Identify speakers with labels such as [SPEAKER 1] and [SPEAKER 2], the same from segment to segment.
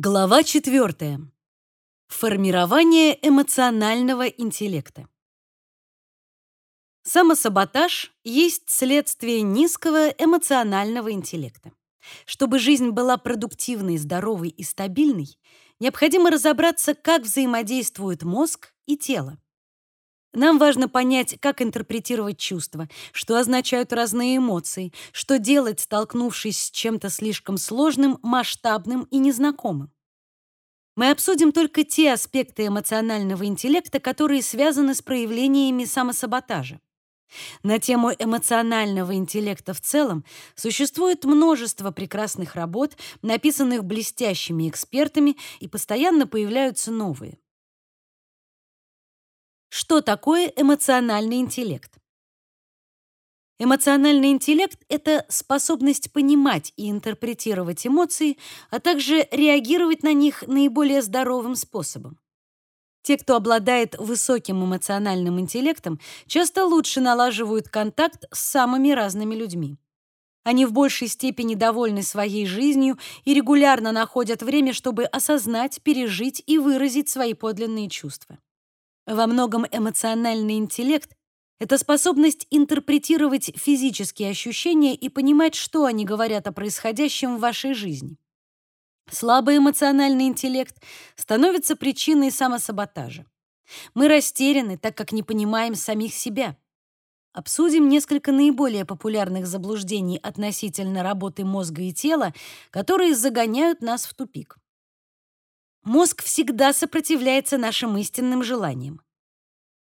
[SPEAKER 1] Глава 4. Формирование эмоционального интеллекта. Самосаботаж есть следствие низкого эмоционального интеллекта. Чтобы жизнь была продуктивной, здоровой и стабильной, необходимо разобраться, как взаимодействуют мозг и тело. Нам важно понять, как интерпретировать чувства, что означают разные эмоции, что делать, столкнувшись с чем-то слишком сложным, масштабным и незнакомым. Мы обсудим только те аспекты эмоционального интеллекта, которые связаны с проявлениями самосаботажа. На тему эмоционального интеллекта в целом существует множество прекрасных работ, написанных блестящими экспертами, и постоянно появляются новые. Что такое эмоциональный интеллект? Эмоциональный интеллект — это способность понимать и интерпретировать эмоции, а также реагировать на них наиболее здоровым способом. Те, кто обладает высоким эмоциональным интеллектом, часто лучше налаживают контакт с самыми разными людьми. Они в большей степени довольны своей жизнью и регулярно находят время, чтобы осознать, пережить и выразить свои подлинные чувства. Во многом эмоциональный интеллект — это способность интерпретировать физические ощущения и понимать, что они говорят о происходящем в вашей жизни. Слабый эмоциональный интеллект становится причиной самосаботажа. Мы растеряны, так как не понимаем самих себя. Обсудим несколько наиболее популярных заблуждений относительно работы мозга и тела, которые загоняют нас в тупик. Мозг всегда сопротивляется нашим истинным желаниям.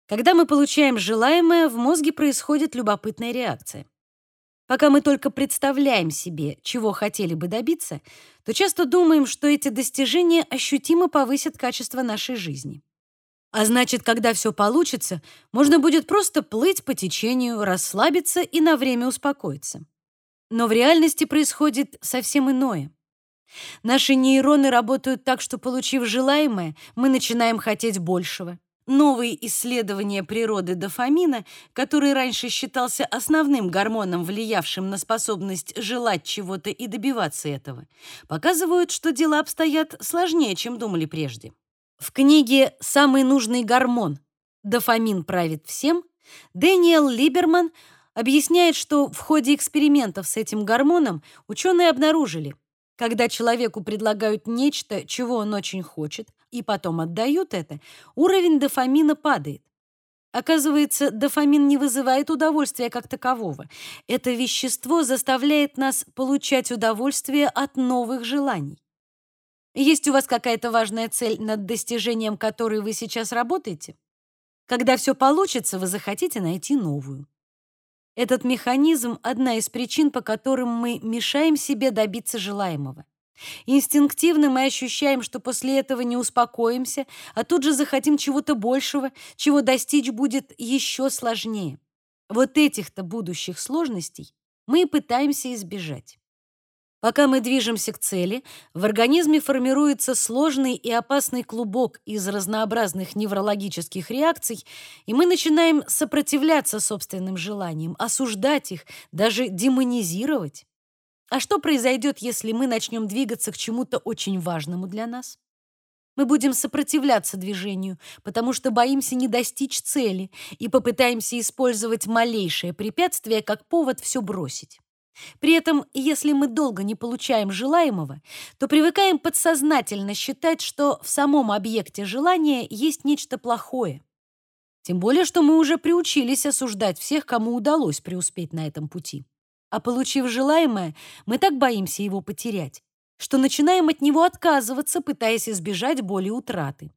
[SPEAKER 1] Когда мы получаем желаемое, в мозге происходит любопытная реакция. Пока мы только представляем себе, чего хотели бы добиться, то часто думаем, что эти достижения ощутимо повысят качество нашей жизни. А значит, когда все получится, можно будет просто плыть по течению, расслабиться и на время успокоиться. Но в реальности происходит совсем иное. Наши нейроны работают так, что, получив желаемое, мы начинаем хотеть большего. Новые исследования природы дофамина, который раньше считался основным гормоном, влиявшим на способность желать чего-то и добиваться этого, показывают, что дела обстоят сложнее, чем думали прежде. В книге «Самый нужный гормон. Дофамин правит всем» Дэниел Либерман объясняет, что в ходе экспериментов с этим гормоном ученые обнаружили – когда человеку предлагают нечто, чего он очень хочет, и потом отдают это, уровень дофамина падает. Оказывается, дофамин не вызывает удовольствия как такового. Это вещество заставляет нас получать удовольствие от новых желаний. Есть у вас какая-то важная цель, над достижением которой вы сейчас работаете? Когда все получится, вы захотите найти новую. Этот механизм — одна из причин, по которым мы мешаем себе добиться желаемого. Инстинктивно мы ощущаем, что после этого не успокоимся, а тут же захотим чего-то большего, чего достичь будет еще сложнее. Вот этих-то будущих сложностей мы и пытаемся избежать. Пока мы движемся к цели, в организме формируется сложный и опасный клубок из разнообразных неврологических реакций, и мы начинаем сопротивляться собственным желаниям, осуждать их, даже демонизировать. А что произойдет, если мы начнем двигаться к чему-то очень важному для нас? Мы будем сопротивляться движению, потому что боимся не достичь цели и попытаемся использовать малейшее препятствие как повод все бросить. При этом, если мы долго не получаем желаемого, то привыкаем подсознательно считать, что в самом объекте желания есть нечто плохое. Тем более, что мы уже приучились осуждать всех, кому удалось преуспеть на этом пути. А получив желаемое, мы так боимся его потерять, что начинаем от него отказываться, пытаясь избежать боли утраты.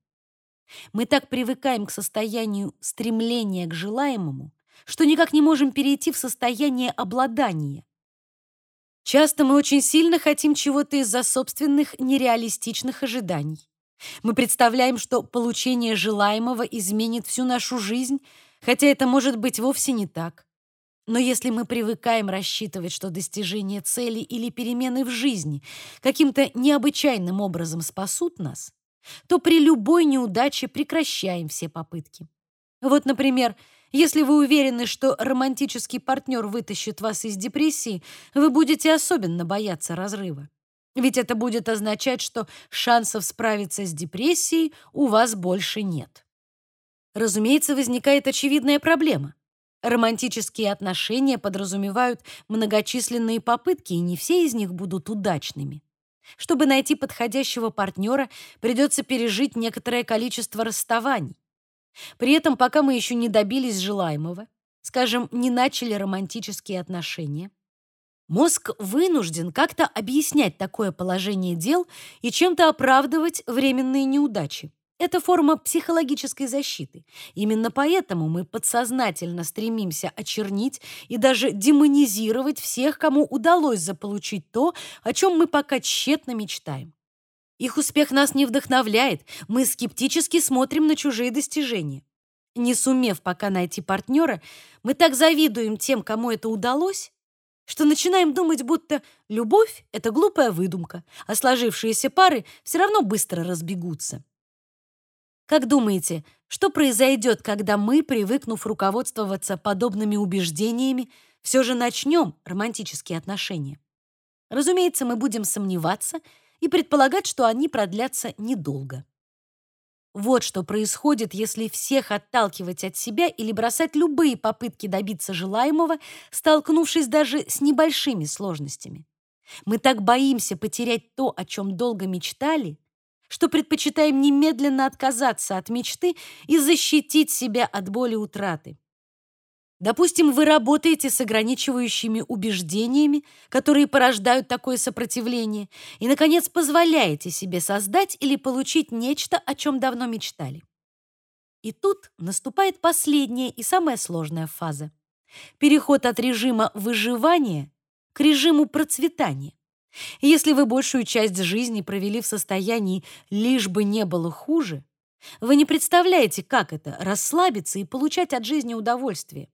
[SPEAKER 1] Мы так привыкаем к состоянию стремления к желаемому, что никак не можем перейти в состояние обладания, Часто мы очень сильно хотим чего-то из-за собственных нереалистичных ожиданий. Мы представляем, что получение желаемого изменит всю нашу жизнь, хотя это может быть вовсе не так. Но если мы привыкаем рассчитывать, что достижение цели или перемены в жизни каким-то необычайным образом спасут нас, то при любой неудаче прекращаем все попытки. Вот, например, если вы уверены, что романтический партнер вытащит вас из депрессии, вы будете особенно бояться разрыва. ведь это будет означать, что шансов справиться с депрессией у вас больше нет. Разумеется, возникает очевидная проблема. Романтические отношения подразумевают многочисленные попытки, и не все из них будут удачными. Чтобы найти подходящего партнера, придется пережить некоторое количество расставаний. При этом, пока мы еще не добились желаемого, скажем, не начали романтические отношения, мозг вынужден как-то объяснять такое положение дел и чем-то оправдывать временные неудачи. Это форма психологической защиты. Именно поэтому мы подсознательно стремимся очернить и даже демонизировать всех, кому удалось заполучить то, о чем мы пока тщетно мечтаем. Их успех нас не вдохновляет, мы скептически смотрим на чужие достижения. Не сумев пока найти партнера, мы так завидуем тем, кому это удалось, что начинаем думать, будто любовь — это глупая выдумка, а сложившиеся пары все равно быстро разбегутся. Как думаете, что произойдет, когда мы, привыкнув руководствоваться подобными убеждениями, все же начнем романтические отношения? Разумеется, мы будем сомневаться и предполагать, что они продлятся недолго. Вот что происходит, если всех отталкивать от себя или бросать любые попытки добиться желаемого, столкнувшись даже с небольшими сложностями. Мы так боимся потерять то, о чем долго мечтали, что предпочитаем немедленно отказаться от мечты и защитить себя от боли утраты. Допустим, вы работаете с ограничивающими убеждениями, которые порождают такое сопротивление, и, наконец, позволяете себе создать или получить нечто, о чем давно мечтали. И тут наступает последняя и самая сложная фаза. Переход от режима выживания к режиму процветания. Если вы большую часть жизни провели в состоянии «лишь бы не было хуже», вы не представляете, как это — расслабиться и получать от жизни удовольствие.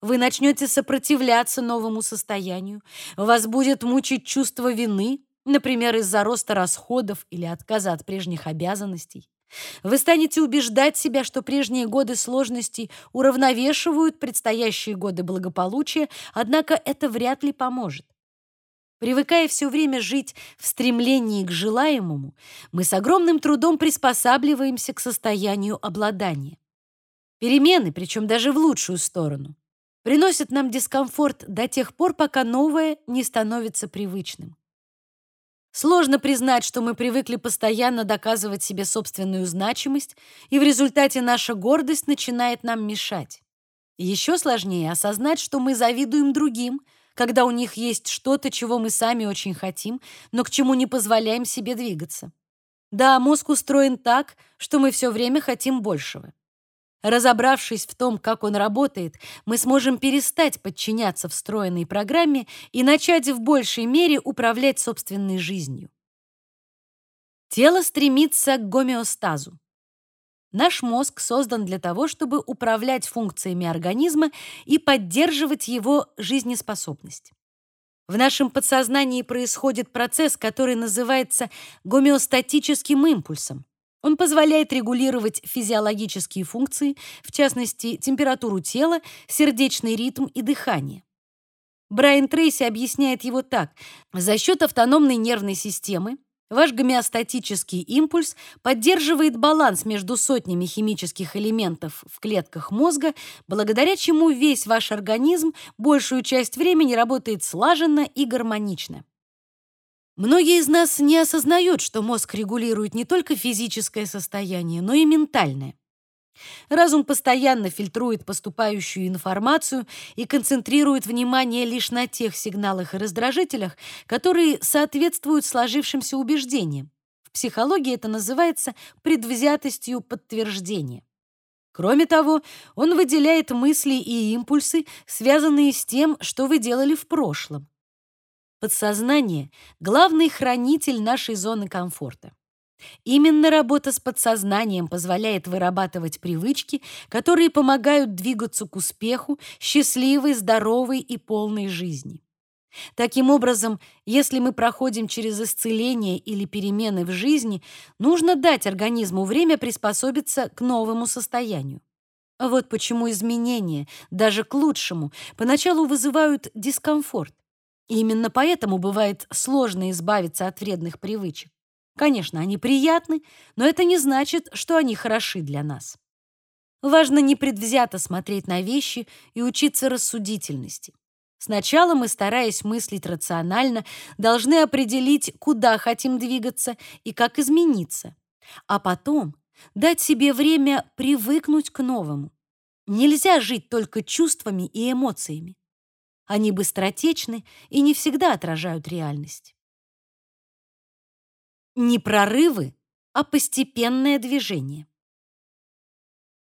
[SPEAKER 1] Вы начнете сопротивляться новому состоянию, вас будет мучить чувство вины, например, из-за роста расходов или отказа от прежних обязанностей. Вы станете убеждать себя, что прежние годы сложностей уравновешивают предстоящие годы благополучия, однако это вряд ли поможет. Привыкая все время жить в стремлении к желаемому, мы с огромным трудом приспосабливаемся к состоянию обладания. Перемены, причем даже в лучшую сторону, приносят нам дискомфорт до тех пор, пока новое не становится привычным. Сложно признать, что мы привыкли постоянно доказывать себе собственную значимость, и в результате наша гордость начинает нам мешать. еще сложнее осознать, что мы завидуем другим – когда у них есть что-то, чего мы сами очень хотим, но к чему не позволяем себе двигаться. Да, мозг устроен так, что мы все время хотим большего. Разобравшись в том, как он работает, мы сможем перестать подчиняться встроенной программе и начать в большей мере управлять собственной жизнью. Тело стремится к гомеостазу. Наш мозг создан для того, чтобы управлять функциями организма и поддерживать его жизнеспособность. В нашем подсознании происходит процесс, который называется гомеостатическим импульсом. Он позволяет регулировать физиологические функции, в частности, температуру тела, сердечный ритм и дыхание. Брайан Трейси объясняет его так: за счет автономной нервной системы Ваш гомеостатический импульс поддерживает баланс между сотнями химических элементов в клетках мозга, благодаря чему весь ваш организм большую часть времени работает слаженно и гармонично. Многие из нас не осознают, что мозг регулирует не только физическое состояние, но и ментальное. Разум постоянно фильтрует поступающую информацию и концентрирует внимание лишь на тех сигналах и раздражителях, которые соответствуют сложившимся убеждениям. В психологии это называется предвзятостью подтверждения. Кроме того, он выделяет мысли и импульсы, связанные с тем, что вы делали в прошлом. Подсознание — главный хранитель нашей зоны комфорта. Именно работа с подсознанием позволяет вырабатывать привычки, которые помогают двигаться к успеху, счастливой, здоровой и полной жизни. Таким образом, если мы проходим через исцеление или перемены в жизни, нужно дать организму время приспособиться к новому состоянию. Вот почему изменения, даже к лучшему, поначалу вызывают дискомфорт. И именно поэтому бывает сложно избавиться от вредных привычек. Конечно, они приятны, но это не значит, что они хороши для нас. Важно непредвзято смотреть на вещи и учиться рассудительности. Сначала мы, стараясь мыслить рационально, должны определить, куда хотим двигаться и как измениться, а потом дать себе время привыкнуть к новому. Нельзя жить только чувствами и эмоциями. Они быстротечны и не всегда отражают реальность. Не прорывы, а постепенное движение.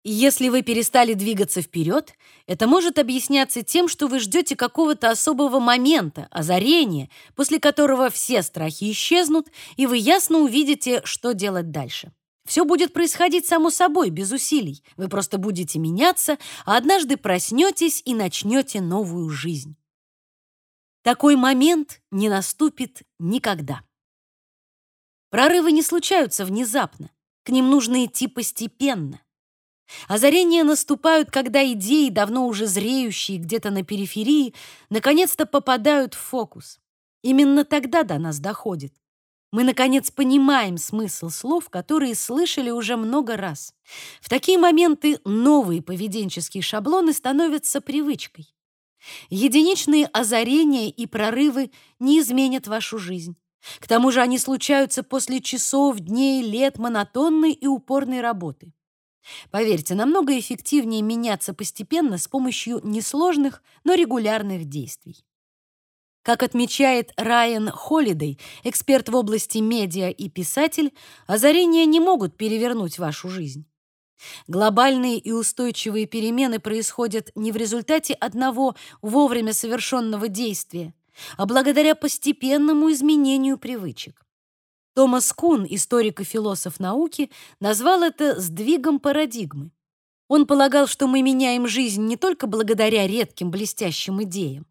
[SPEAKER 1] Если вы перестали двигаться вперед, это может объясняться тем, что вы ждете какого-то особого момента, озарения, после которого все страхи исчезнут, и вы ясно увидите, что делать дальше. Все будет происходить само собой, без усилий. Вы просто будете меняться, а однажды проснетесь и начнете новую жизнь. Такой момент не наступит никогда. Прорывы не случаются внезапно. К ним нужно идти постепенно. Озарения наступают, когда идеи, давно уже зреющие где-то на периферии, наконец-то попадают в фокус. Именно тогда до нас доходит. Мы, наконец, понимаем смысл слов, которые слышали уже много раз. В такие моменты новые поведенческие шаблоны становятся привычкой. Единичные озарения и прорывы не изменят вашу жизнь. К тому же они случаются после часов, дней, лет монотонной и упорной работы. Поверьте, намного эффективнее меняться постепенно с помощью несложных, но регулярных действий. Как отмечает Райан Холидей, эксперт в области медиа и писатель, озарения не могут перевернуть вашу жизнь. Глобальные и устойчивые перемены происходят не в результате одного вовремя совершенного действия, а благодаря постепенному изменению привычек. Томас Кун, историк и философ науки, назвал это сдвигом парадигмы. Он полагал, что мы меняем жизнь не только благодаря редким блестящим идеям,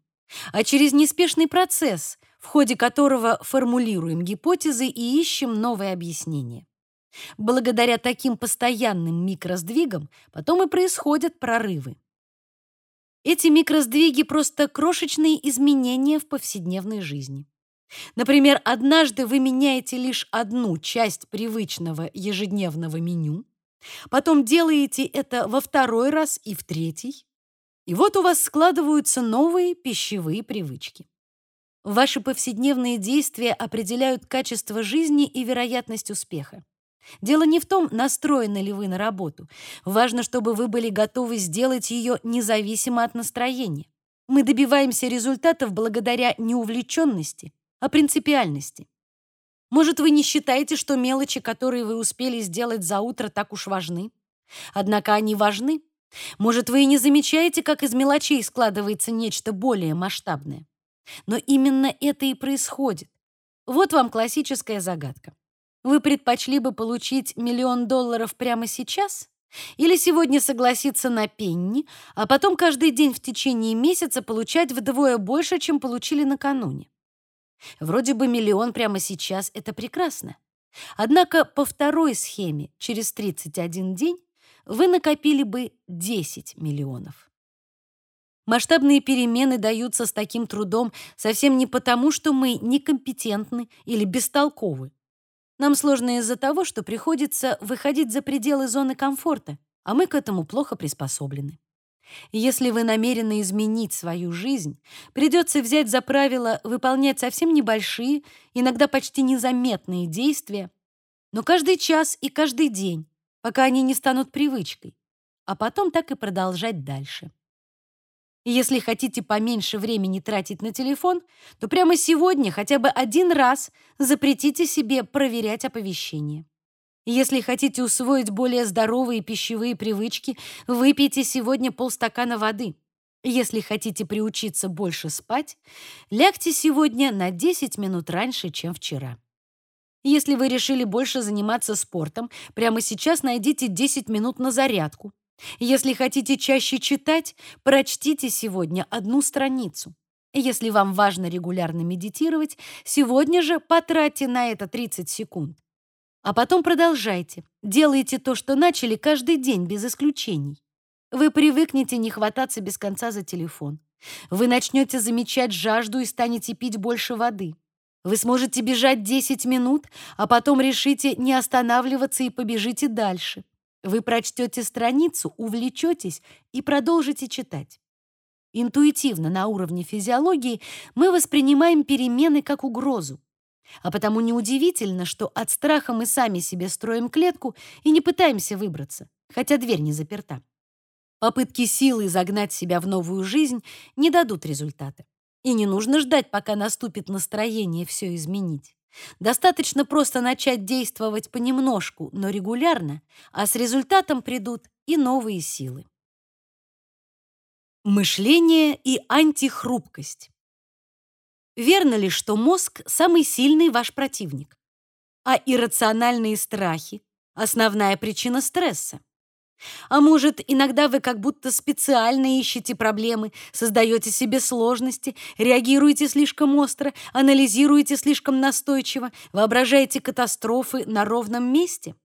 [SPEAKER 1] а через неспешный процесс, в ходе которого формулируем гипотезы и ищем новые объяснения. Благодаря таким постоянным микросдвигам потом и происходят прорывы. Эти микросдвиги просто крошечные изменения в повседневной жизни. Например, однажды вы меняете лишь одну часть привычного ежедневного меню, потом делаете это во второй раз и в третий, и вот у вас складываются новые пищевые привычки. Ваши повседневные действия определяют качество жизни и вероятность успеха. Дело не в том, настроены ли вы на работу. Важно, чтобы вы были готовы сделать ее независимо от настроения. Мы добиваемся результатов благодаря неувлеченности, о принципиальности. Может, вы не считаете, что мелочи, которые вы успели сделать за утро, так уж важны? Однако они важны. Может, вы и не замечаете, как из мелочей складывается нечто более масштабное. Но именно это и происходит. Вот вам классическая загадка. Вы предпочли бы получить миллион долларов прямо сейчас? Или сегодня согласиться на пенни, а потом каждый день в течение месяца получать вдвое больше, чем получили накануне? Вроде бы миллион прямо сейчас — это прекрасно. Однако по второй схеме через 31 день вы накопили бы 10 миллионов. Масштабные перемены даются с таким трудом совсем не потому, что мы некомпетентны или бестолковы. Нам сложно из-за того, что приходится выходить за пределы зоны комфорта, а мы к этому плохо приспособлены. Если вы намерены изменить свою жизнь, придется взять за правило выполнять совсем небольшие, иногда почти незаметные действия, но каждый час и каждый день, пока они не станут привычкой, а потом так и продолжать дальше. Если хотите поменьше времени тратить на телефон, то прямо сегодня хотя бы один раз запретите себе проверять оповещения. Если хотите усвоить более здоровые пищевые привычки, выпейте сегодня полстакана воды. Если хотите приучиться больше спать, лягте сегодня на 10 минут раньше, чем вчера. Если вы решили больше заниматься спортом, прямо сейчас найдите 10 минут на зарядку. Если хотите чаще читать, прочтите сегодня одну страницу. Если вам важно регулярно медитировать, сегодня же потратьте на это 30 секунд. А потом продолжайте. Делайте то, что начали каждый день, без исключений. Вы привыкнете не хвататься без конца за телефон. Вы начнете замечать жажду и станете пить больше воды. Вы сможете бежать 10 минут, а потом решите не останавливаться и побежите дальше. Вы прочтете страницу, увлечетесь и продолжите читать. Интуитивно на уровне физиологии мы воспринимаем перемены как угрозу. А потому неудивительно, что от страха мы сами себе строим клетку и не пытаемся выбраться, хотя дверь не заперта. Попытки силы загнать себя в новую жизнь не дадут результата. И не нужно ждать, пока наступит настроение все изменить. Достаточно просто начать действовать понемножку, но регулярно, а с результатом придут и новые силы. Мышление и антихрупкость. Верно ли, что мозг самый сильный ваш противник, а иррациональные страхи основная причина стресса? А может, иногда вы как будто специально ищете проблемы, создаете себе сложности, реагируете слишком остро, анализируете слишком настойчиво, воображаете катастрофы на ровном месте?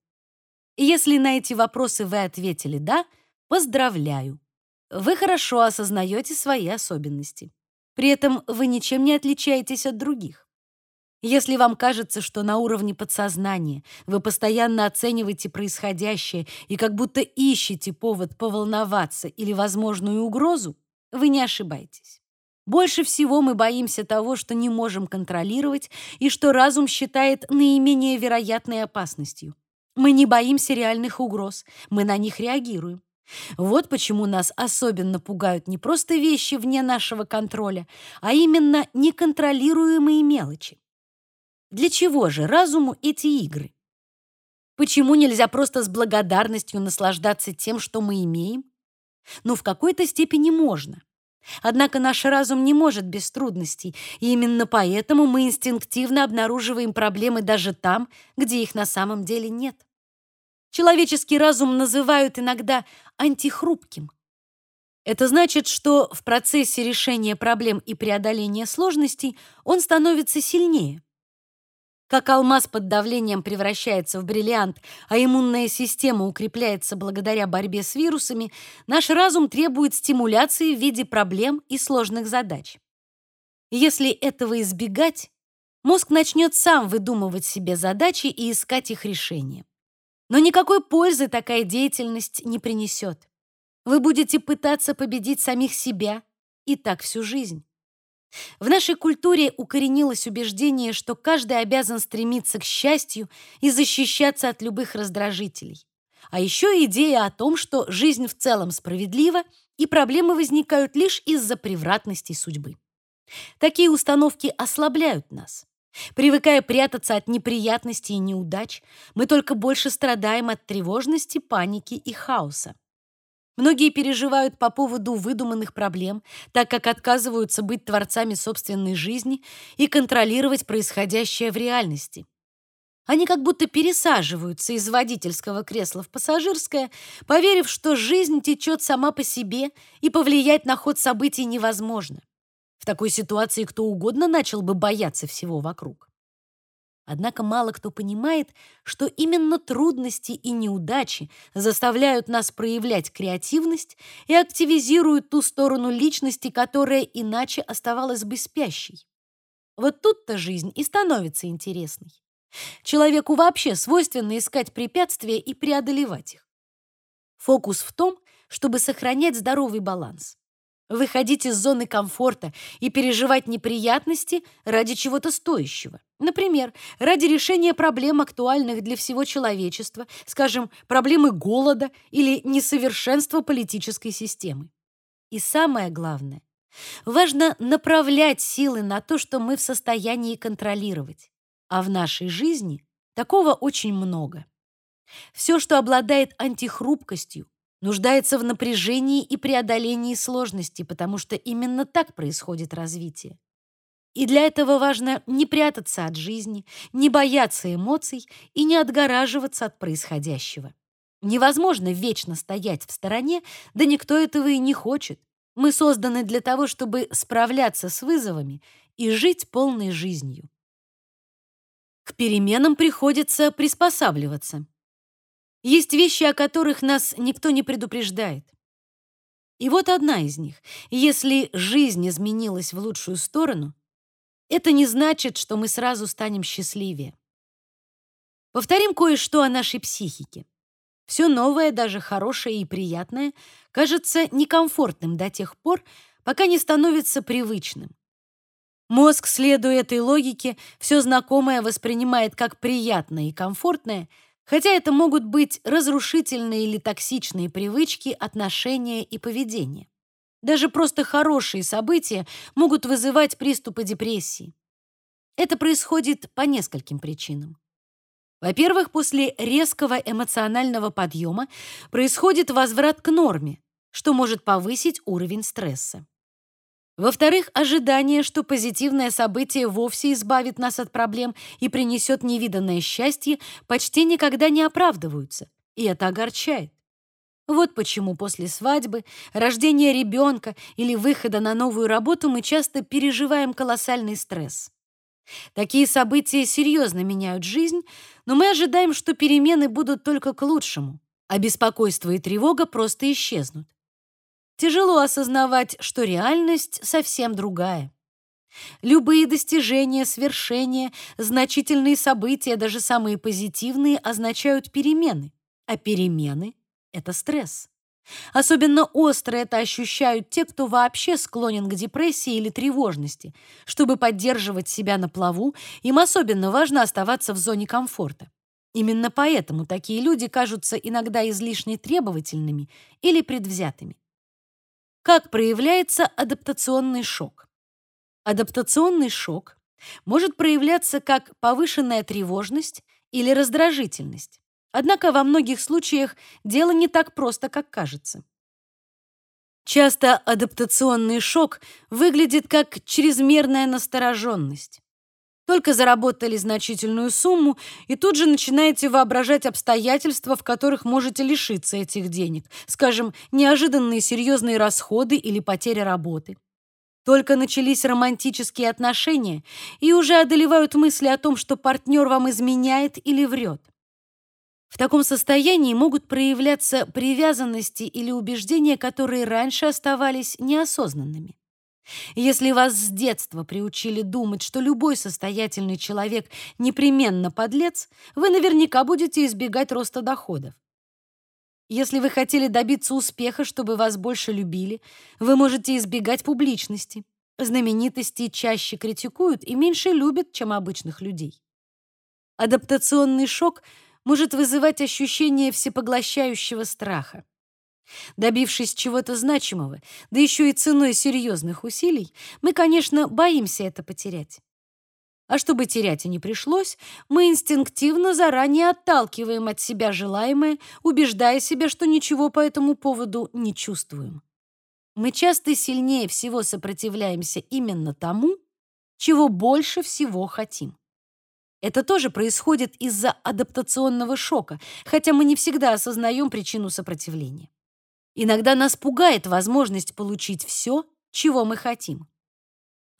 [SPEAKER 1] если на эти вопросы вы ответили «да», поздравляю. Вы хорошо осознаете свои особенности. При этом вы ничем не отличаетесь от других. Если вам кажется, что на уровне подсознания вы постоянно оцениваете происходящее и как будто ищете повод поволноваться или возможную угрозу, вы не ошибаетесь. Больше всего мы боимся того, что не можем контролировать и что разум считает наименее вероятной опасностью. Мы не боимся реальных угроз, мы на них реагируем. Вот почему нас особенно пугают не просто вещи вне нашего контроля, а именно неконтролируемые мелочи. Для чего же разуму эти игры? Почему нельзя просто с благодарностью наслаждаться тем, что мы имеем? Ну, в какой-то степени можно. Однако наш разум не может без трудностей, и именно поэтому мы инстинктивно обнаруживаем проблемы даже там, где их на самом деле нет. Человеческий разум называют иногда антихрупким. Это значит, что в процессе решения проблем и преодоления сложностей он становится сильнее. Как алмаз под давлением превращается в бриллиант, а иммунная система укрепляется благодаря борьбе с вирусами, наш разум требует стимуляции в виде проблем и сложных задач. Если этого избегать, мозг начнет сам выдумывать себе задачи и искать их решение. Но никакой пользы такая деятельность не принесет. Вы будете пытаться победить самих себя и так всю жизнь. В нашей культуре укоренилось убеждение, что каждый обязан стремиться к счастью и защищаться от любых раздражителей. А еще идея о том, что жизнь в целом справедлива, и проблемы возникают лишь из-за превратностей судьбы. Такие установки ослабляют нас. Привыкая прятаться от неприятностей и неудач, мы только больше страдаем от тревожности, паники и хаоса. Многие переживают по поводу выдуманных проблем, так как отказываются быть творцами собственной жизни и контролировать происходящее в реальности. Они как будто пересаживаются из водительского кресла в пассажирское, поверив, что жизнь течет сама по себе и повлиять на ход событий невозможно. В такой ситуации кто угодно начал бы бояться всего вокруг. Однако мало кто понимает, что именно трудности и неудачи заставляют нас проявлять креативность и активизируют ту сторону личности, которая иначе оставалась бы спящей. Вот тут-то жизнь и становится интересной. Человеку вообще свойственно искать препятствия и преодолевать их. Фокус в том, чтобы сохранять здоровый баланс выходить из зоны комфорта и переживать неприятности ради чего-то стоящего. Например, ради решения проблем, актуальных для всего человечества, скажем, проблемы голода или несовершенства политической системы. И самое главное, важно направлять силы на то, что мы в состоянии контролировать. А в нашей жизни такого очень много. Все, что обладает антихрупкостью, нуждается в напряжении и преодолении сложностей, потому что именно так происходит развитие. И для этого важно не прятаться от жизни, не бояться эмоций и не отгораживаться от происходящего. Невозможно вечно стоять в стороне, да никто этого и не хочет. Мы созданы для того, чтобы справляться с вызовами и жить полной жизнью. К переменам приходится приспосабливаться. Есть вещи, о которых нас никто не предупреждает. И вот одна из них. Если жизнь изменилась в лучшую сторону, это не значит, что мы сразу станем счастливее. Повторим кое-что о нашей психике. Все новое, даже хорошее и приятное, кажется некомфортным до тех пор, пока не становится привычным. Мозг, следуя этой логике, все знакомое воспринимает как приятное и комфортное, хотя это могут быть разрушительные или токсичные привычки, отношения и поведение. Даже просто хорошие события могут вызывать приступы депрессии. Это происходит по нескольким причинам. Во-первых, после резкого эмоционального подъема происходит возврат к норме, что может повысить уровень стресса. Во-вторых, ожидание, что позитивное событие вовсе избавит нас от проблем и принесет невиданное счастье, почти никогда не оправдываются, и это огорчает. Вот почему после свадьбы, рождения ребенка или выхода на новую работу мы часто переживаем колоссальный стресс. Такие события серьезно меняют жизнь, но мы ожидаем, что перемены будут только к лучшему, а беспокойство и тревога просто исчезнут. Тяжело осознавать, что реальность совсем другая. Любые достижения, свершения, значительные события, даже самые позитивные, означают перемены, а перемены — это стресс. Особенно остро это ощущают те, кто вообще склонен к депрессии или тревожности. Чтобы поддерживать себя на плаву, им особенно важно оставаться в зоне комфорта. Именно поэтому такие люди кажутся иногда излишне требовательными или предвзятыми. Как проявляется адаптационный шок? Адаптационный шок может проявляться как повышенная тревожность или раздражительность. Однако во многих случаях дело не так просто, как кажется. Часто адаптационный шок выглядит как чрезмерная настороженность. Только заработали значительную сумму, и тут же начинаете воображать обстоятельства, в которых можете лишиться этих денег, скажем, неожиданные серьезные расходы или потеря работы. Только начались романтические отношения, и уже одолевают мысли о том, что партнер вам изменяет или врет. В таком состоянии могут проявляться привязанности или убеждения, которые раньше оставались неосознанными. Если вас с детства приучили думать, что любой состоятельный человек непременно подлец, вы наверняка будете избегать роста доходов. Если вы хотели добиться успеха, чтобы вас больше любили, вы можете избегать публичности. Знаменитости чаще критикуют и меньше любят, чем обычных людей. Адаптационный шок — может вызывать ощущение всепоглощающего страха. Добившись чего-то значимого, да еще и ценой серьезных усилий, мы, конечно, боимся это потерять. А чтобы терять и не пришлось, мы инстинктивно заранее отталкиваем от себя желаемое, убеждая себя, что ничего по этому поводу не чувствуем. Мы часто сильнее всего сопротивляемся именно тому, чего больше всего хотим. Это тоже происходит из-за адаптационного шока, хотя мы не всегда осознаем причину сопротивления. Иногда нас пугает возможность получить все, чего мы хотим.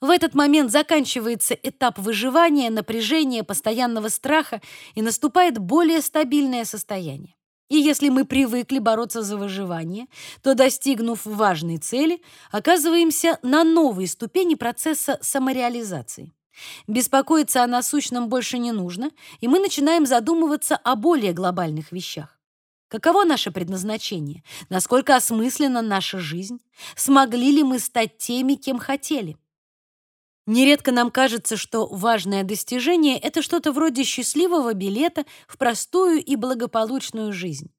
[SPEAKER 1] В этот момент заканчивается этап выживания, напряжения, постоянного страха и наступает более стабильное состояние. И если мы привыкли бороться за выживание, то, достигнув важной цели, оказываемся на новой ступени процесса самореализации. Беспокоиться о насущном больше не нужно, и мы начинаем задумываться о более глобальных вещах. Каково наше предназначение? Насколько осмыслена наша жизнь? Смогли ли мы стать теми, кем хотели? Нередко нам кажется, что важное достижение — это что-то вроде счастливого билета в простую и благополучную жизнь.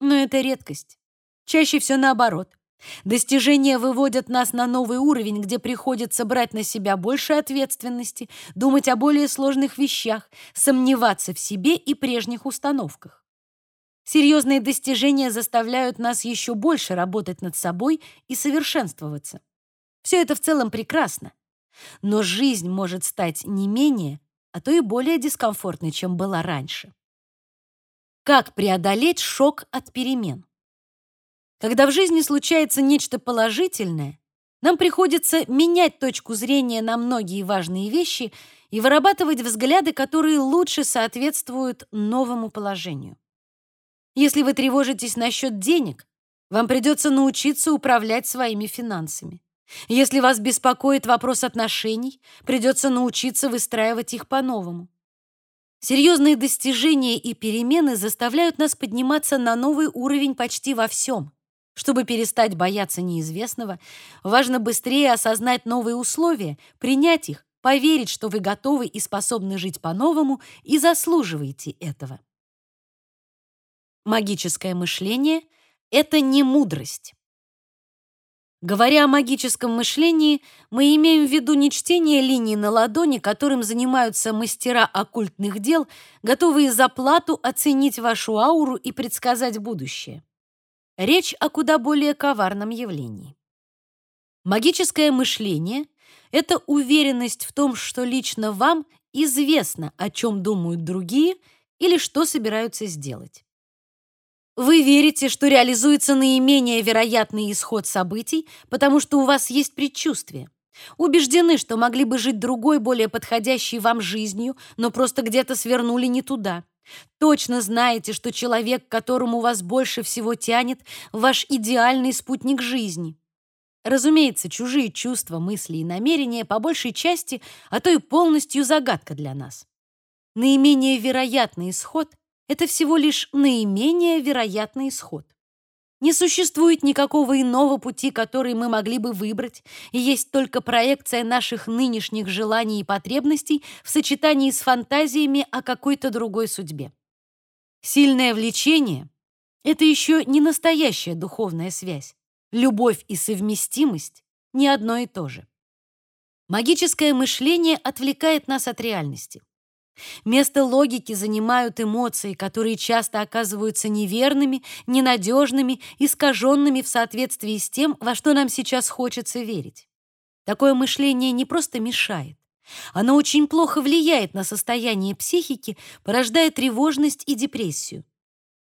[SPEAKER 1] Но это редкость. Чаще все наоборот — Достижения выводят нас на новый уровень, где приходится брать на себя больше ответственности, думать о более сложных вещах, сомневаться в себе и прежних установках. Серьезные достижения заставляют нас еще больше работать над собой и совершенствоваться. Все это в целом прекрасно. Но жизнь может стать не менее, а то и более дискомфортной, чем была раньше. Как преодолеть шок от перемен? Когда в жизни случается нечто положительное, нам приходится менять точку зрения на многие важные вещи и вырабатывать взгляды, которые лучше соответствуют новому положению. Если вы тревожитесь насчет денег, Вам придется научиться управлять своими финансами. Если вас беспокоит вопрос отношений, придется научиться выстраивать их по-новому. Серьезные достижения и перемены заставляют нас подниматься на новый уровень почти во всем. Чтобы перестать бояться неизвестного, важно быстрее осознать новые условия, принять их, поверить, что вы готовы и способны жить по-новому и заслуживаете этого. Магическое мышление — это не мудрость. Говоря о магическом мышлении, мы имеем в виду не чтение линий на ладони, которым занимаются мастера оккультных дел, готовые за плату оценить вашу ауру и предсказать будущее. Речь о куда более коварном явлении. Магическое мышление — это уверенность в том, что лично вам известно, о чем думают другие или что собираются сделать. Вы верите, что реализуется наименее вероятный исход событий, потому что у вас есть предчувствие. Убеждены, что могли бы жить другой, более подходящей вам жизнью, но просто где-то свернули не туда. Точно знаете, что человек, к которому вас больше всего тянет, ваш идеальный спутник жизни. Разумеется, чужие чувства, мысли и намерения по большей части, а то и полностью загадка для нас. Наименее вероятный исход — это всего лишь наименее вероятный исход. Не существует никакого иного пути, который мы могли бы выбрать, и есть только проекция наших нынешних желаний и потребностей в сочетании с фантазиями о какой-то другой судьбе. Сильное влечение — это еще не настоящая духовная связь. Любовь и совместимость — не одно и то же. Магическое мышление отвлекает нас от реальности. Место логики занимают эмоции, которые часто оказываются неверными, ненадежными, искаженными в соответствии с тем, во что нам сейчас хочется верить. Такое мышление не просто мешает. Оно очень плохо влияет на состояние психики, порождая тревожность и депрессию.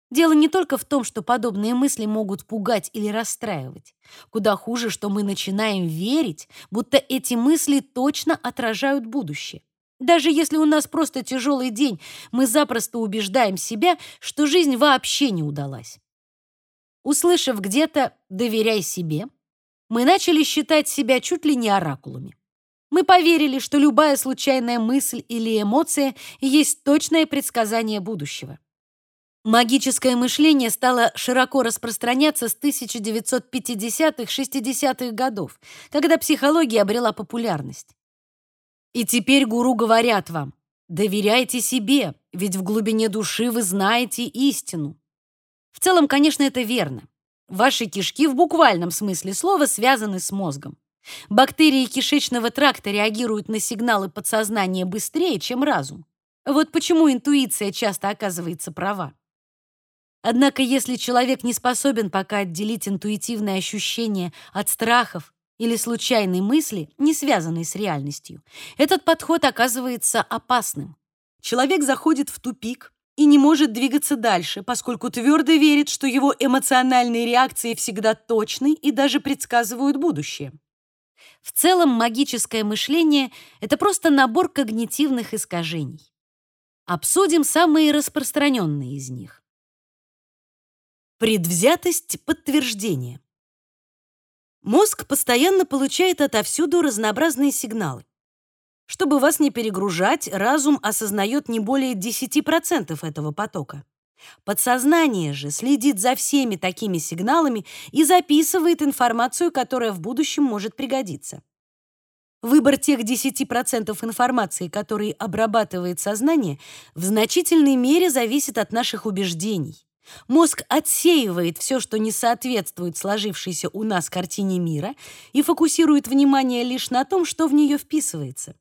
[SPEAKER 1] Дело не только в том, что подобные мысли могут пугать или расстраивать. Куда хуже, что мы начинаем верить, будто эти мысли точно отражают будущее. Даже если у нас просто тяжелый день, мы запросто убеждаем себя, что жизнь вообще не удалась. Услышав где-то «доверяй себе», мы начали считать себя чуть ли не оракулами. Мы поверили, что любая случайная мысль или эмоция есть точное предсказание будущего. Магическое мышление стало широко распространяться с 1950-60-х годов, когда психология обрела популярность. И теперь гуру говорят вам, доверяйте себе, ведь в глубине души вы знаете истину. В целом, конечно, это верно. Ваши кишки в буквальном смысле слова связаны с мозгом. Бактерии кишечного тракта реагируют на сигналы подсознания быстрее, чем разум. Вот почему интуиция часто оказывается права. Однако, если человек не способен пока отделить интуитивные ощущения от страхов или случайной мысли, не связанной с реальностью, этот подход оказывается опасным. Человек заходит в тупик и не может двигаться дальше, поскольку твердо верит, что его эмоциональные реакции всегда точны и даже предсказывают будущее. В целом магическое мышление — это просто набор когнитивных искажений. Обсудим самые распространенные из них. Предвзятость подтверждения. Мозг постоянно получает отовсюду разнообразные сигналы. Чтобы вас не перегружать, разум осознает не более 10% этого потока. Подсознание же следит за всеми такими сигналами и записывает информацию, которая в будущем может пригодиться. Выбор тех 10% информации, которые обрабатывает сознание, в значительной мере зависит от наших убеждений. Мозг отсеивает все, что не соответствует сложившейся у нас картине мира, и фокусирует внимание лишь на том, что в нее вписывается.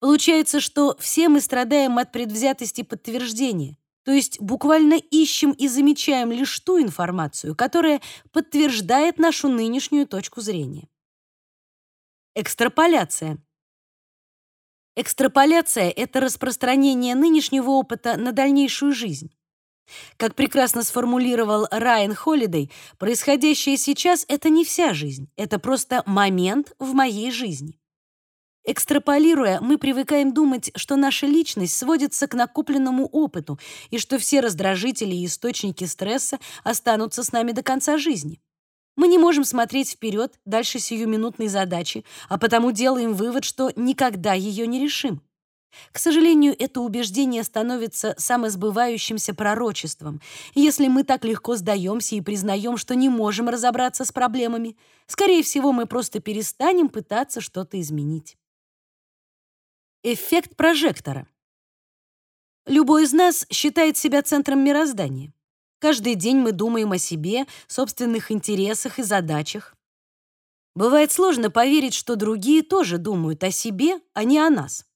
[SPEAKER 1] Получается, что все мы страдаем от предвзятости подтверждения, то есть буквально ищем и замечаем лишь ту информацию, которая подтверждает нашу нынешнюю точку зрения. Экстраполяция. Экстраполяция — это распространение нынешнего опыта на дальнейшую жизнь. Как прекрасно сформулировал Райан Холидей, происходящее сейчас — это не вся жизнь, это просто момент в моей жизни. Экстраполируя, мы привыкаем думать, что наша личность сводится к накопленному опыту и что все раздражители и источники стресса останутся с нами до конца жизни. Мы не можем смотреть вперед, дальше сиюминутной задачи, а потому делаем вывод, что никогда ее не решим. К сожалению, это убеждение становится самосбывающимся пророчеством. Если мы так легко сдаемся и признаем, что не можем разобраться с проблемами, скорее всего, мы просто перестанем пытаться что-то изменить. Эффект прожектора. Любой из нас считает себя центром мироздания. Каждый день мы думаем о себе, собственных интересах и задачах. Бывает сложно поверить, что другие тоже думают о себе, а не о нас.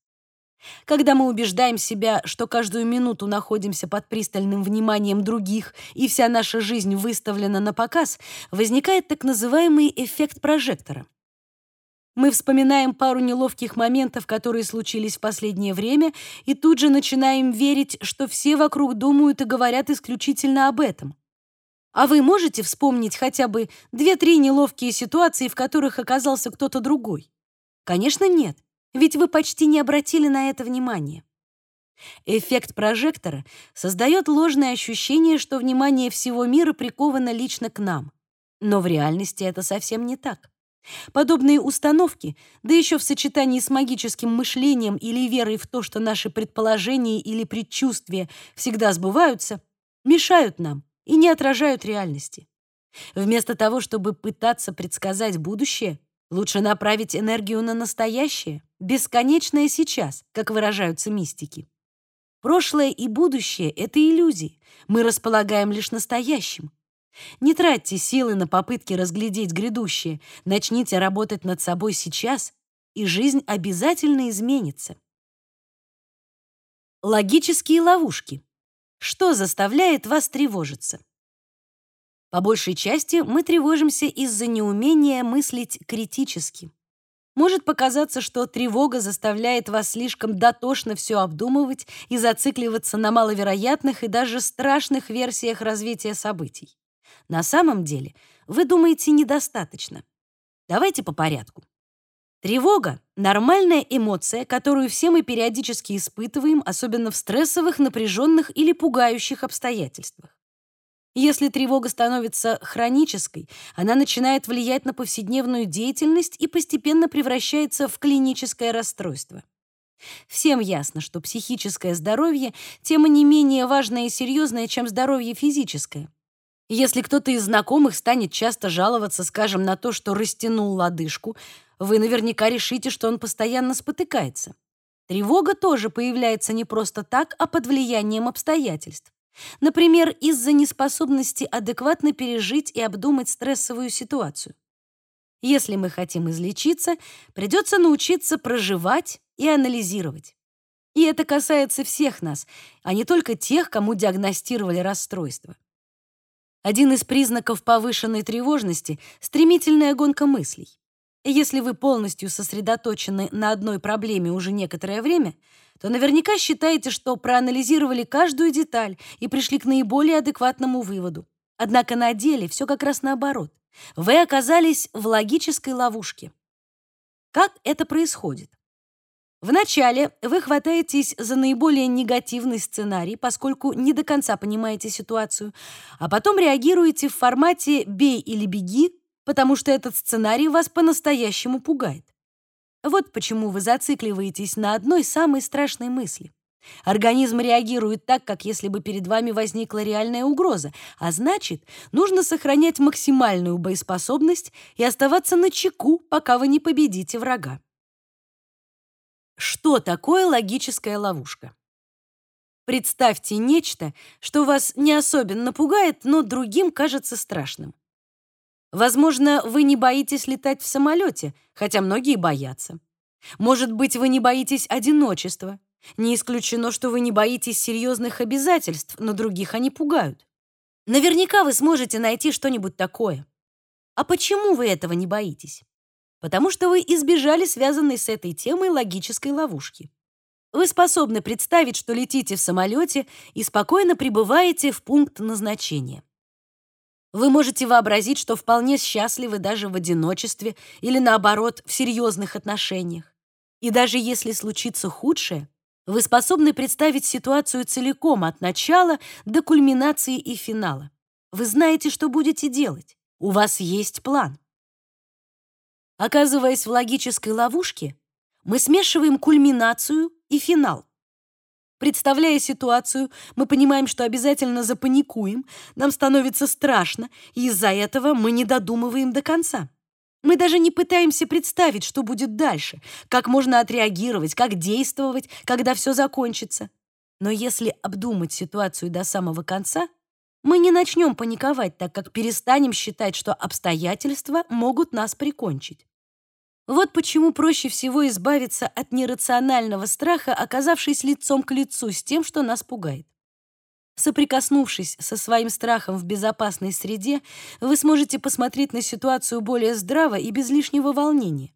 [SPEAKER 1] Когда мы убеждаем себя, что каждую минуту находимся под пристальным вниманием других и вся наша жизнь выставлена на показ, возникает так называемый эффект прожектора. Мы вспоминаем пару неловких моментов, которые случились в последнее время, и тут же начинаем верить, что все вокруг думают и говорят исключительно об этом. А вы можете вспомнить хотя бы две-три неловкие ситуации, в которых оказался кто-то другой? Конечно, нет, ведь вы почти не обратили на это внимания. Эффект прожектора создает ложное ощущение, что внимание всего мира приковано лично к нам. Но в реальности это совсем не так. Подобные установки, да еще в сочетании с магическим мышлением или верой в то, что наши предположения или предчувствия всегда сбываются, мешают нам и не отражают реальности. Вместо того, чтобы пытаться предсказать будущее, лучше направить энергию на настоящее, бесконечное сейчас, как выражаются мистики. Прошлое и будущее — это иллюзии. Мы располагаем лишь настоящим. Не тратьте силы на попытки разглядеть грядущее. Начните работать над собой сейчас, и жизнь обязательно изменится. Логические ловушки. Что заставляет вас тревожиться? По большей части мы тревожимся из-за неумения мыслить критически. Может показаться, что тревога заставляет вас слишком дотошно все обдумывать и зацикливаться на маловероятных и даже страшных версиях развития событий. На самом деле вы думаете недостаточно. Давайте по порядку. Тревога — нормальная эмоция, которую все мы периодически испытываем, особенно в стрессовых, напряженных или пугающих обстоятельствах. Если тревога становится хронической, она начинает влиять на повседневную деятельность и постепенно превращается в клиническое расстройство. Всем ясно, что психическое здоровье — тема не менее важная и серьезная, чем здоровье физическое. Если кто-то из знакомых станет часто жаловаться, скажем, на то, что растянул лодыжку, вы наверняка решите, что он постоянно спотыкается. Тревога тоже появляется не просто так, а под влиянием обстоятельств. Например, из-за неспособности адекватно пережить и обдумать стрессовую ситуацию. Если мы хотим излечиться, придется научиться проживать и анализировать. И это касается всех нас, а не только тех, кому диагностировали расстройство. Один из признаков повышенной тревожности — стремительная гонка мыслей. Если вы полностью сосредоточены на одной проблеме уже некоторое время, то наверняка считаете, что проанализировали каждую деталь и пришли к наиболее адекватному выводу. Однако на деле все как раз наоборот. Вы оказались в логической ловушке. Как это происходит? Вначале вы хватаетесь за наиболее негативный сценарий, поскольку не до конца понимаете ситуацию, а потом реагируете в формате «бей или беги», потому что этот сценарий вас по-настоящему пугает. Вот почему вы зацикливаетесь на одной самой страшной мысли. Организм реагирует так, как если бы перед вами возникла реальная угроза, а значит, нужно сохранять максимальную боеспособность и оставаться на чеку, пока вы не победите врага. Что такое логическая ловушка? Представьте нечто, что вас не особенно пугает, но другим кажется страшным. Возможно, вы не боитесь летать в самолете, хотя многие боятся. Может быть, вы не боитесь одиночества. Не исключено, что вы не боитесь серьезных обязательств, но других они пугают. Наверняка вы сможете найти что-нибудь такое. А почему вы этого не боитесь? потому что вы избежали связанной с этой темой логической ловушки. Вы способны представить, что летите в самолете и спокойно прибываете в пункт назначения. Вы можете вообразить, что вполне счастливы даже в одиночестве или, наоборот, в серьезных отношениях. И даже если случится худшее, вы способны представить ситуацию целиком от начала до кульминации и финала. Вы знаете, что будете делать. У вас есть план. Оказываясь в логической ловушке, мы смешиваем кульминацию и финал. Представляя ситуацию, мы понимаем, что обязательно запаникуем, нам становится страшно, и из-за этого мы не додумываем до конца. Мы даже не пытаемся представить, что будет дальше, как можно отреагировать, как действовать, когда все закончится. Но если обдумать ситуацию до самого конца, мы не начнем паниковать, так как перестанем считать, что обстоятельства могут нас прикончить. Вот почему проще всего избавиться от нерационального страха, оказавшись лицом к лицу с тем, что нас пугает. Соприкоснувшись со своим страхом в безопасной среде, вы сможете посмотреть на ситуацию более здраво и без лишнего волнения.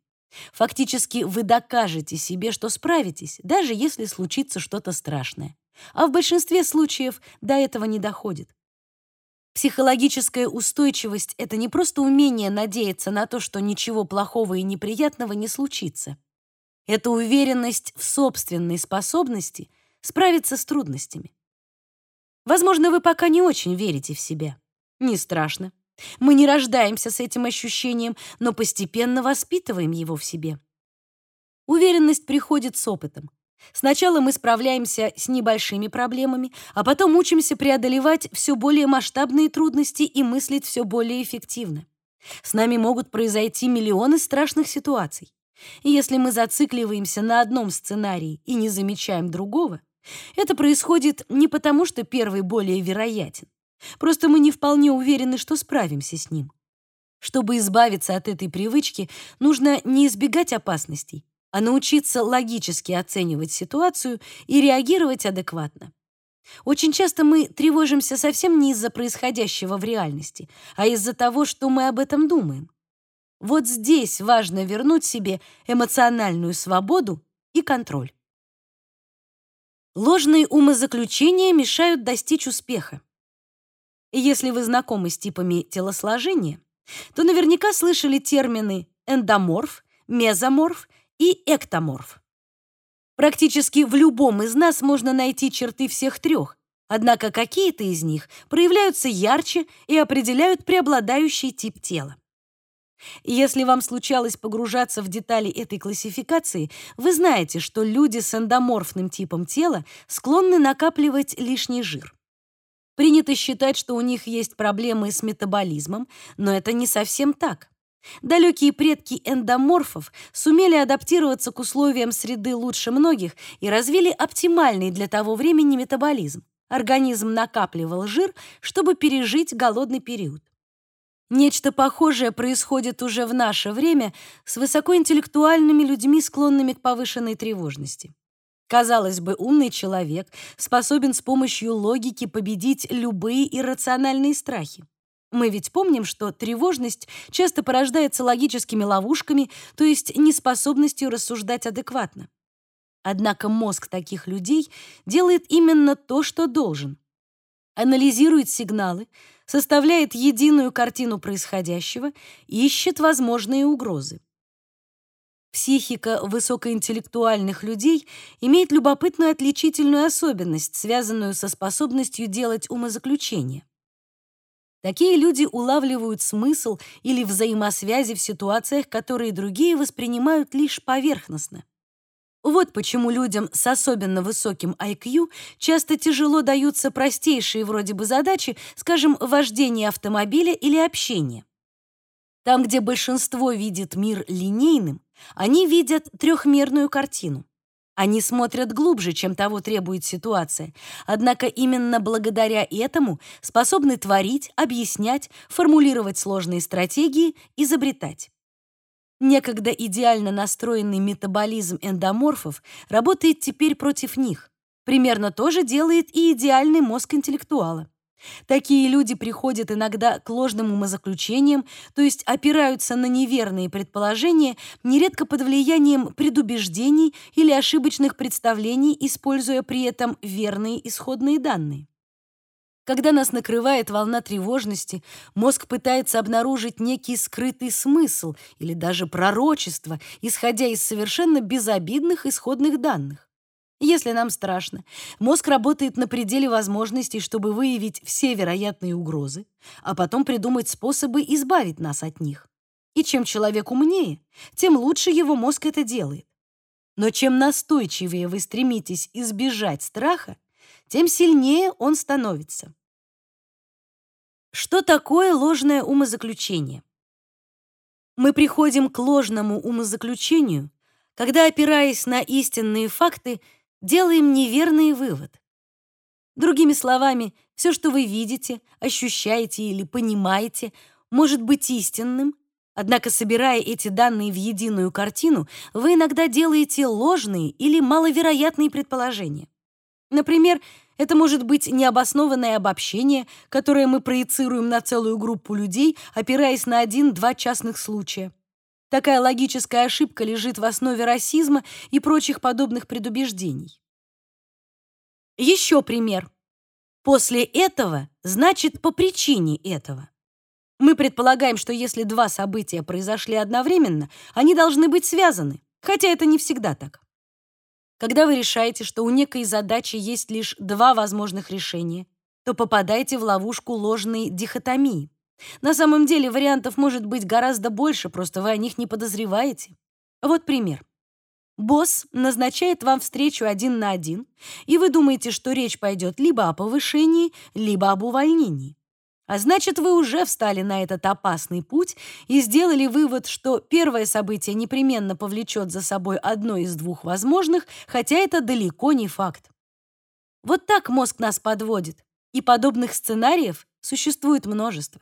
[SPEAKER 1] Фактически вы докажете себе, что справитесь, даже если случится что-то страшное. А в большинстве случаев до этого не доходит. Психологическая устойчивость — это не просто умение надеяться на то, что ничего плохого и неприятного не случится. Это уверенность в собственной способности справиться с трудностями. Возможно, вы пока не очень верите в себя. Не страшно. Мы не рождаемся с этим ощущением, но постепенно воспитываем его в себе. Уверенность приходит с опытом. Сначала мы справляемся с небольшими проблемами, а потом учимся преодолевать все более масштабные трудности и мыслить все более эффективно. С нами могут произойти миллионы страшных ситуаций. И если мы зацикливаемся на одном сценарии и не замечаем другого, это происходит не потому, что первый более вероятен. Просто мы не вполне уверены, что справимся с ним. Чтобы избавиться от этой привычки, нужно не избегать опасностей, а научиться логически оценивать ситуацию и реагировать адекватно. Очень часто мы тревожимся совсем не из-за происходящего в реальности, а из-за того, что мы об этом думаем. Вот здесь важно вернуть себе эмоциональную свободу и контроль. Ложные умозаключения мешают достичь успеха. Если вы знакомы с типами телосложения, то наверняка слышали термины эндоморф, мезоморф и эктоморф. Практически в любом из нас можно найти черты всех трех, однако какие-то из них проявляются ярче и определяют преобладающий тип тела. Если вам случалось погружаться в детали этой классификации, вы знаете, что люди с эндоморфным типом тела склонны накапливать лишний жир. Принято считать, что у них есть проблемы с метаболизмом, но это не совсем так. Далекие предки эндоморфов сумели адаптироваться к условиям среды лучше многих и развили оптимальный для того времени метаболизм. Организм накапливал жир, чтобы пережить голодный период. Нечто похожее происходит уже в наше время с высокоинтеллектуальными людьми, склонными к повышенной тревожности. Казалось бы, умный человек способен с помощью логики победить любые иррациональные страхи. Мы ведь помним, что тревожность часто порождается логическими ловушками, то есть неспособностью рассуждать адекватно. Однако мозг таких людей делает именно то, что должен. Анализирует сигналы, составляет единую картину происходящего, ищет возможные угрозы. Психика высокоинтеллектуальных людей имеет любопытную отличительную особенность, связанную со способностью делать умозаключения. Такие люди улавливают смысл или взаимосвязи в ситуациях, которые другие воспринимают лишь поверхностно. Вот почему людям с особенно высоким IQ часто тяжело даются простейшие вроде бы задачи, скажем, вождение автомобиля или общение. Там, где большинство видит мир линейным, они видят трехмерную картину. Они смотрят глубже, чем того требует ситуация, однако именно благодаря этому способны творить, объяснять, формулировать сложные стратегии, изобретать. Некогда идеально настроенный метаболизм эндоморфов работает теперь против них. Примерно то же делает и идеальный мозг интеллектуала. Такие люди приходят иногда к ложным умозаключениям, то есть опираются на неверные предположения, нередко под влиянием предубеждений или ошибочных представлений, используя при этом верные исходные данные. Когда нас накрывает волна тревожности, мозг пытается обнаружить некий скрытый смысл или даже пророчество, исходя из совершенно безобидных исходных данных. Если нам страшно, мозг работает на пределе возможностей, чтобы выявить все вероятные угрозы, а потом придумать способы избавить нас от них. И чем человек умнее, тем лучше его мозг это делает. Но чем настойчивее вы стремитесь избежать страха, тем сильнее он становится. Что такое ложное умозаключение? Мы приходим к ложному умозаключению, когда, опираясь на истинные факты, делаем неверный вывод. Другими словами, все, что вы видите, ощущаете или понимаете, может быть истинным, однако, собирая эти данные в единую картину, вы иногда делаете ложные или маловероятные предположения. Например, это может быть необоснованное обобщение, которое мы проецируем на целую группу людей, опираясь на один-два частных случая. Такая логическая ошибка лежит в основе расизма и прочих подобных предубеждений. Еще пример. После этого значит по причине этого. Мы предполагаем, что если два события произошли одновременно, они должны быть связаны, хотя это не всегда так. Когда вы решаете, что у некой задачи есть лишь два возможных решения, то попадаете в ловушку ложной дихотомии. На самом деле вариантов может быть гораздо больше, просто вы о них не подозреваете. Вот пример. Босс назначает вам встречу один на один, и вы думаете, что речь пойдет либо о повышении, либо об увольнении. А значит, вы уже встали на этот опасный путь и сделали вывод, что первое событие непременно повлечет за собой одно из двух возможных, хотя это далеко не факт. Вот так мозг нас подводит, и подобных сценариев существует множество.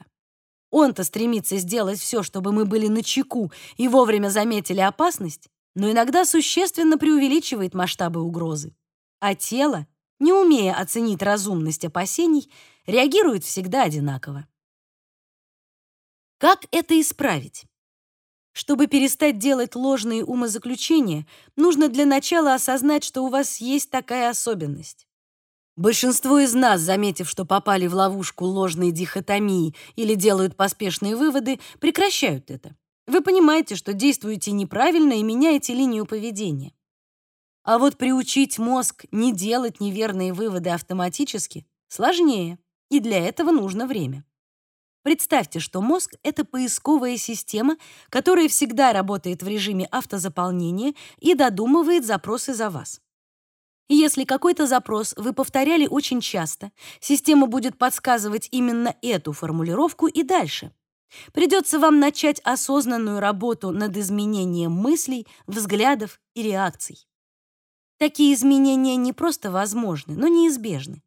[SPEAKER 1] Он-то стремится сделать все, чтобы мы были начеку и вовремя заметили опасность, но иногда существенно преувеличивает масштабы угрозы. А тело, не умея оценить разумность опасений, реагирует всегда одинаково. Как это исправить? Чтобы перестать делать ложные умозаключения, нужно для начала осознать, что у вас есть такая особенность. Большинство из нас, заметив, что попали в ловушку ложной дихотомии или делают поспешные выводы, прекращают это. Вы понимаете, что действуете неправильно и меняете линию поведения. А вот приучить мозг не делать неверные выводы автоматически сложнее и для этого нужно время. Представьте, что мозг — это поисковая система, которая всегда работает в режиме автозаполнения и додумывает запросы за вас. Если какой-то запрос вы повторяли очень часто, система будет подсказывать именно эту формулировку и дальше. Придется вам начать осознанную работу над изменением мыслей, взглядов и реакций. Такие изменения не просто возможны, но неизбежны.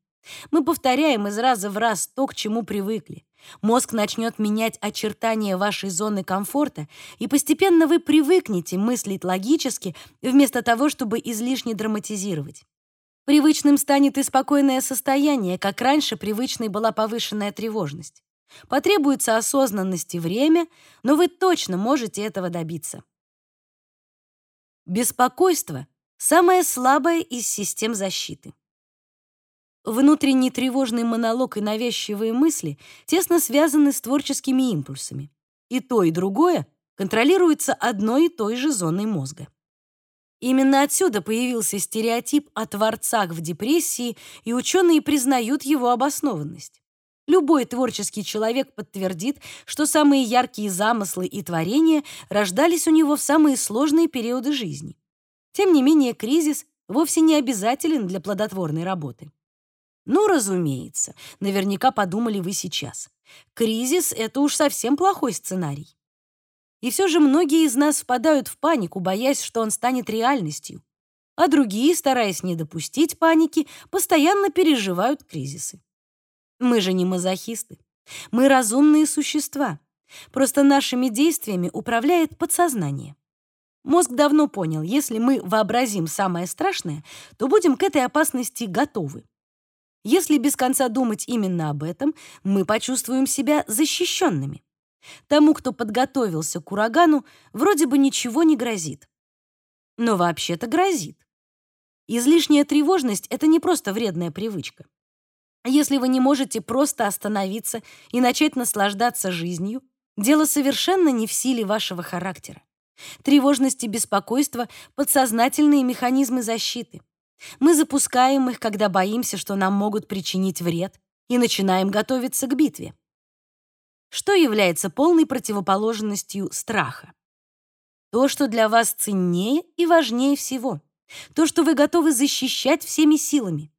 [SPEAKER 1] Мы повторяем из раза в раз то, к чему привыкли. Мозг начнет менять очертания вашей зоны комфорта, и постепенно вы привыкнете мыслить логически, вместо того, чтобы излишне драматизировать. Привычным станет и спокойное состояние, как раньше привычной была повышенная тревожность. Потребуется осознанность и время, но вы точно можете этого добиться. Беспокойство — самая слабая из систем защиты. Внутренний тревожный монолог и навязчивые мысли тесно связаны с творческими импульсами. И то, и другое контролируется одной и той же зоной мозга. Именно отсюда появился стереотип о творцах в депрессии, и ученые признают его обоснованность. Любой творческий человек подтвердит, что самые яркие замыслы и творения рождались у него в самые сложные периоды жизни. Тем не менее, кризис вовсе не обязателен для плодотворной работы. Ну, разумеется, наверняка подумали вы сейчас. Кризис — это уж совсем плохой сценарий. И все же многие из нас впадают в панику, боясь, что он станет реальностью. А другие, стараясь не допустить паники, постоянно переживают кризисы. Мы же не мазохисты. Мы разумные существа. Просто нашими действиями управляет подсознание. Мозг давно понял, если мы вообразим самое страшное, то будем к этой опасности готовы. Если без конца думать именно об этом, мы почувствуем себя защищенными. Тому, кто подготовился к урагану, вроде бы ничего не грозит. Но вообще-то грозит. Излишняя тревожность — это не просто вредная привычка. Если вы не можете просто остановиться и начать наслаждаться жизнью, дело совершенно не в силе вашего характера. Тревожность и беспокойство — подсознательные механизмы защиты. Мы запускаем их, когда боимся, что нам могут причинить вред, и начинаем готовиться к битве. Что является полной противоположностью страха? То, что для вас ценнее и важнее всего. То, что вы готовы защищать всеми силами.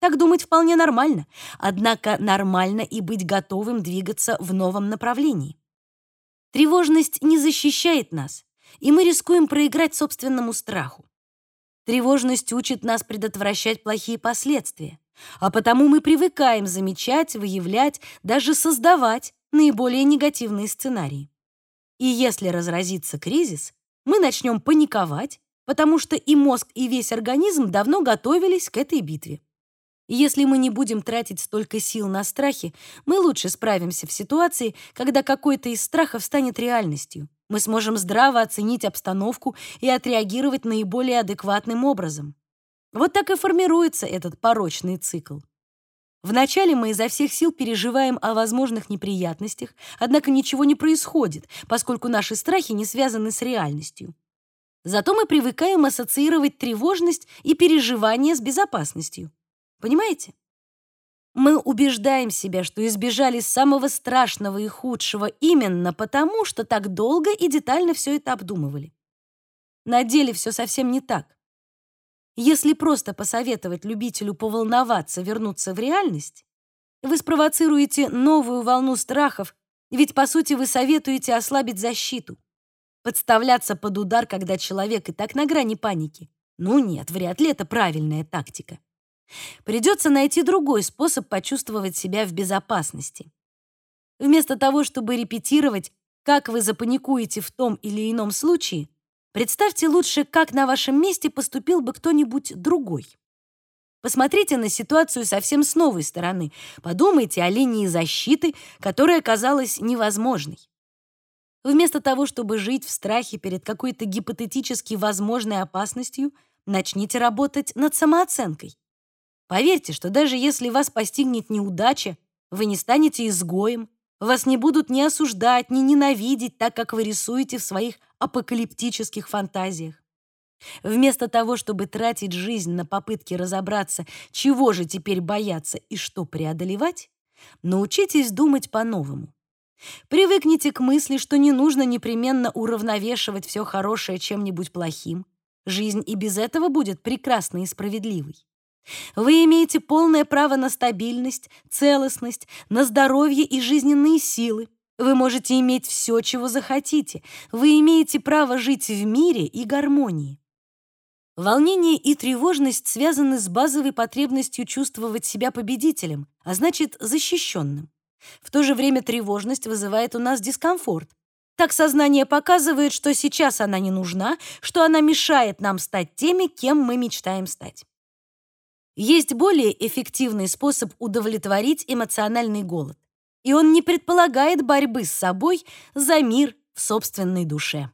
[SPEAKER 1] Так думать вполне нормально, однако нормально и быть готовым двигаться в новом направлении. Тревожность не защищает нас, и мы рискуем проиграть собственному страху. Тревожность учит нас предотвращать плохие последствия, а потому мы привыкаем замечать, выявлять, даже создавать наиболее негативные сценарии. И если разразится кризис, мы начнем паниковать, потому что и мозг, и весь организм давно готовились к этой битве. Если мы не будем тратить столько сил на страхи, мы лучше справимся в ситуации, когда какой-то из страхов станет реальностью. Мы сможем здраво оценить обстановку и отреагировать наиболее адекватным образом. Вот так и формируется этот порочный цикл. Вначале мы изо всех сил переживаем о возможных неприятностях, однако ничего не происходит, поскольку наши страхи не связаны с реальностью. Зато мы привыкаем ассоциировать тревожность и переживания с безопасностью. Понимаете? Мы убеждаем себя, что избежали самого страшного и худшего именно потому, что так долго и детально все это обдумывали. На деле все совсем не так. Если просто посоветовать любителю поволноваться, вернуться в реальность, вы спровоцируете новую волну страхов, ведь, по сути, вы советуете ослабить защиту. Подставляться под удар, когда человек и так на грани паники. Ну нет, вряд ли это правильная тактика. Придется найти другой способ почувствовать себя в безопасности. Вместо того, чтобы репетировать, как вы запаникуете в том или ином случае, представьте лучше, как на вашем месте поступил бы кто-нибудь другой. Посмотрите на ситуацию совсем с новой стороны. Подумайте о линии защиты, которая казалась невозможной. Вместо того, чтобы жить в страхе перед какой-то гипотетически возможной опасностью, начните работать над самооценкой. Поверьте, что даже если вас постигнет неудача, вы не станете изгоем, вас не будут ни осуждать, ни ненавидеть, так как вы рисуете в своих апокалиптических фантазиях. Вместо того, чтобы тратить жизнь на попытки разобраться, чего же теперь бояться и что преодолевать, научитесь думать по-новому. Привыкните к мысли, что не нужно непременно уравновешивать все хорошее чем-нибудь плохим. Жизнь и без этого будет прекрасной и справедливой. Вы имеете полное право на стабильность, целостность, на здоровье и жизненные силы. Вы можете иметь все, чего захотите. Вы имеете право жить в мире и гармонии. Волнение и тревожность связаны с базовой потребностью чувствовать себя победителем, а значит, защищенным. В то же время тревожность вызывает у нас дискомфорт. Так сознание показывает, что сейчас она не нужна, что она мешает нам стать теми, кем мы мечтаем стать. Есть более эффективный способ удовлетворить эмоциональный голод, и он не предполагает борьбы с собой за мир в собственной душе.